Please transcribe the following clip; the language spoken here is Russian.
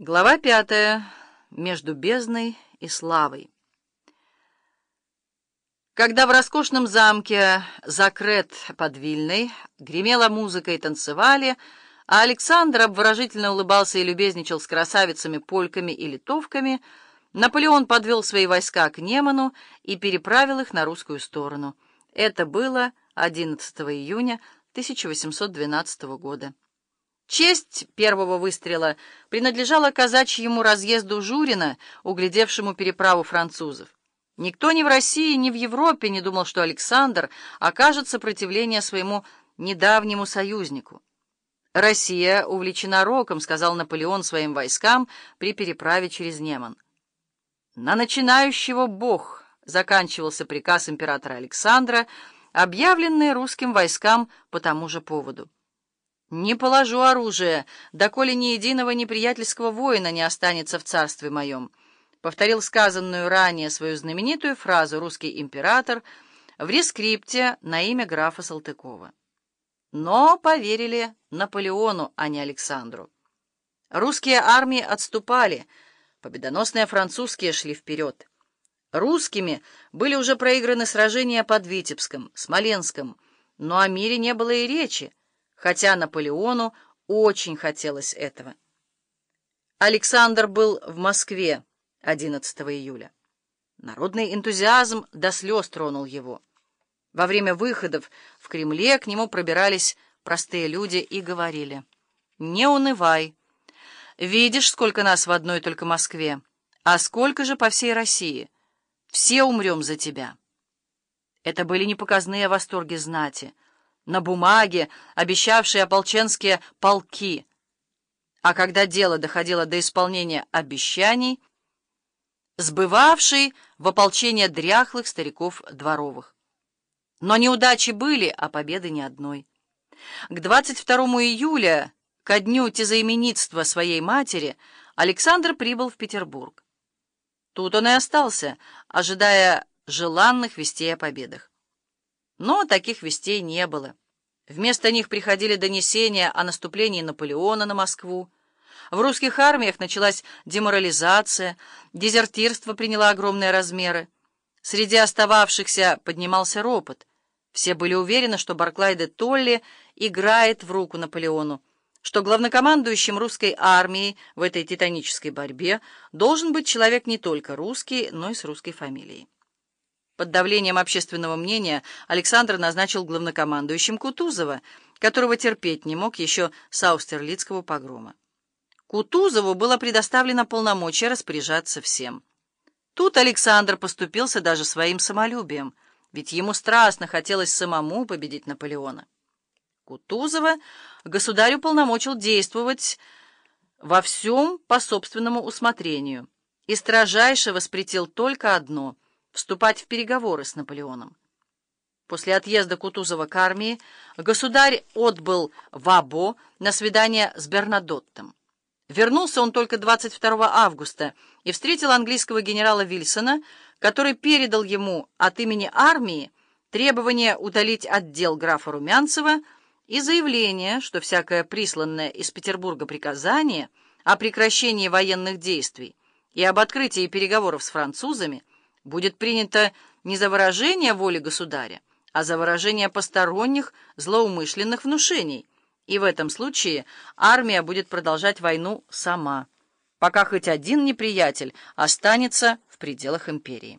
Глава пятая. Между бездной и славой. Когда в роскошном замке Закрет под Вильной гремела музыка и танцевали, а Александр обворожительно улыбался и любезничал с красавицами, польками и литовками, Наполеон подвел свои войска к Неману и переправил их на русскую сторону. Это было 11 июня 1812 года. Честь первого выстрела принадлежала казачьему разъезду Журина, углядевшему переправу французов. Никто ни в России, ни в Европе не думал, что Александр окажет сопротивление своему недавнему союзнику. «Россия увлечена роком», — сказал Наполеон своим войскам при переправе через Неман. «На начинающего Бог», — заканчивался приказ императора Александра, объявленный русским войскам по тому же поводу. «Не положу оружие, доколе ни единого неприятельского воина не останется в царстве моем», повторил сказанную ранее свою знаменитую фразу русский император в рескрипте на имя графа Салтыкова. Но поверили Наполеону, а не Александру. Русские армии отступали, победоносные французские шли вперед. Русскими были уже проиграны сражения под Витебском, Смоленском, но о мире не было и речи, хотя Наполеону очень хотелось этого. Александр был в Москве 11 июля. Народный энтузиазм до слез тронул его. Во время выходов в Кремле к нему пробирались простые люди и говорили, «Не унывай. Видишь, сколько нас в одной только Москве, а сколько же по всей России. Все умрем за тебя». Это были непоказные восторги знати, на бумаге, обещавшие ополченские полки. А когда дело доходило до исполнения обещаний, сбывавший в ополчение дряхлых стариков дворовых. Но неудачи были, а победы ни одной. К 22 июля, ко дню тезаименитства своей матери, Александр прибыл в Петербург. Тут он и остался, ожидая желанных вестей о победах. Но таких вестей не было. Вместо них приходили донесения о наступлении Наполеона на Москву. В русских армиях началась деморализация, дезертирство приняло огромные размеры. Среди остававшихся поднимался ропот. Все были уверены, что Барклай де Толли играет в руку Наполеону, что главнокомандующим русской армией в этой титанической борьбе должен быть человек не только русский, но и с русской фамилией. Под давлением общественного мнения Александр назначил главнокомандующим Кутузова, которого терпеть не мог еще с Аустерлицкого погрома. Кутузову было предоставлено полномочия распоряжаться всем. Тут Александр поступился даже своим самолюбием, ведь ему страстно хотелось самому победить Наполеона. Кутузова государю полномочил действовать во всем по собственному усмотрению и строжайше воспретил только одно — вступать в переговоры с Наполеоном. После отъезда Кутузова к армии государь отбыл в Або на свидание с Бернадоттом. Вернулся он только 22 августа и встретил английского генерала Вильсона, который передал ему от имени армии требование удалить отдел графа Румянцева и заявление, что всякое присланное из Петербурга приказание о прекращении военных действий и об открытии переговоров с французами будет принято не за выражение воли государя, а за выражение посторонних злоумышленных внушений, и в этом случае армия будет продолжать войну сама, пока хоть один неприятель останется в пределах империи.